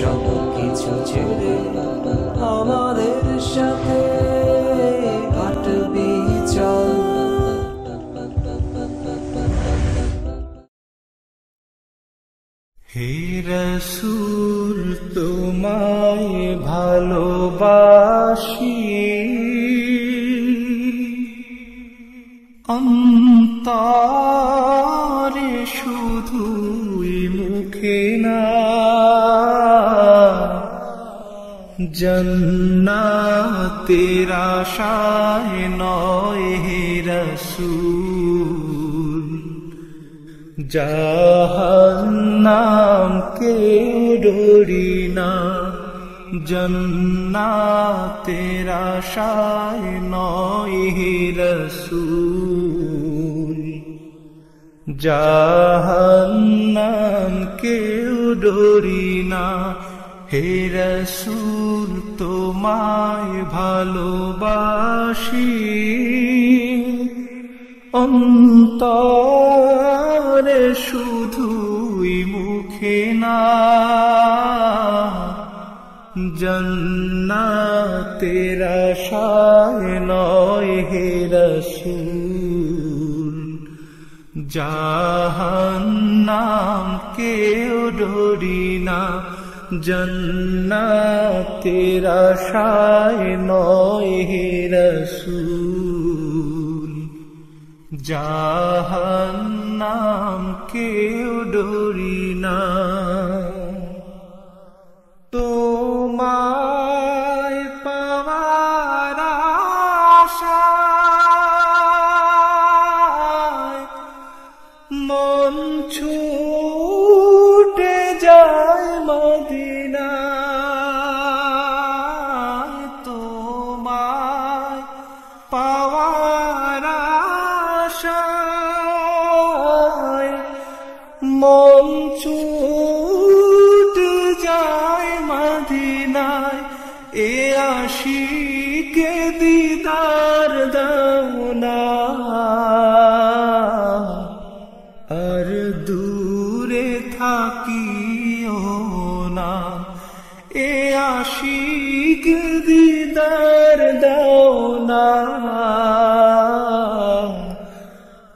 সব কিছু ছেড়ে আমাদের সাথে হাঁটবি চল। হে রসুল, তোমায় ভালোবাসি। অন্তরে শুধুই মুখে না জন্নাতের আশায় নয় হে রসুল। জাহান্নাম কে ডরি না, জন্নাতের আশায় নয় হে রসুল। জাহান্নাম কেউ ডরি না হে রসুল তোমায় ভালোবাসি। অন্তরে শুধুই মুখে না, জন্নাতের আশায় নয় হে রসুল। জাহান্নাম কেউ ডরি না জন্নাতের আশায় নয় হে রসুল। জাহান্নাম কেউ ডরি না। এ আশিকে দিদার দাওনা আর দূরে থাকিও না। এ আশিক দিদার দাও না।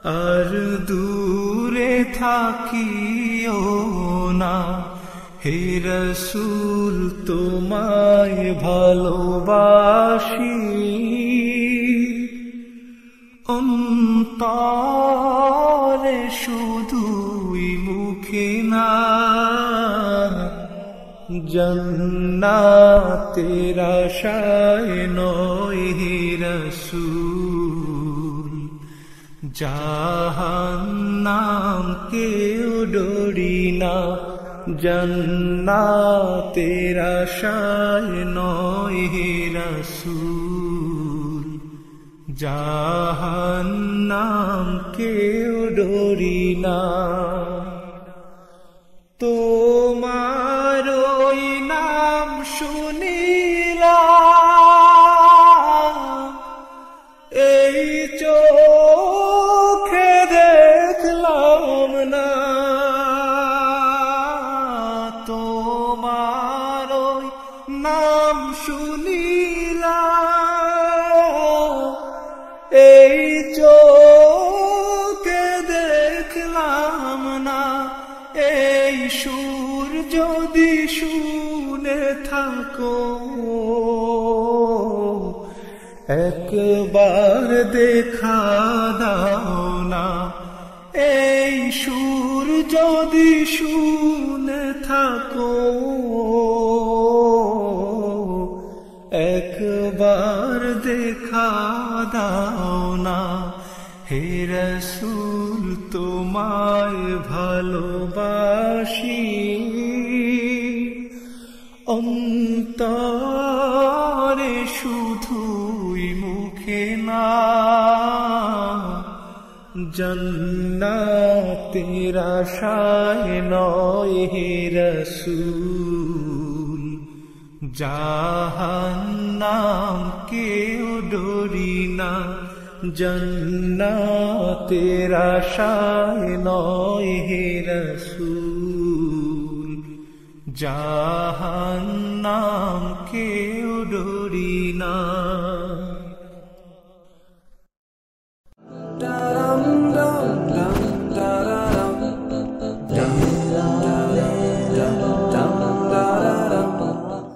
আর দূরে থাকিও না। হে রসুল, তোমায় ভালোবাসি। অন্তরে শুধুই মুখে না, জন্নাতের আশায় নয় হে রসুল। জাহান্নাম কেউ ডরি না জন্নাতের আশায় নয় হে রসুল। জাহান্নাম কেউ ডরি না। তোমার ওই নাম শুনিলাম। এই চোখে নাম শুনিলাম। এই চোখে দেখলাম না, এই সুর যদি শুনে থাকো। একবার দেখা দাও না, এই সুর যদি শুনে থাকো। দেখা দাও না হে রসুল তোমায় ভালোবাসি অন্তরে শুধুই মুখে না জন্নাতের আশায় নয় হে রসুল জাহান্নাম কেউ ডরি না। জন্নাতের আশায় নয় হে রসুল। জাহান্নাম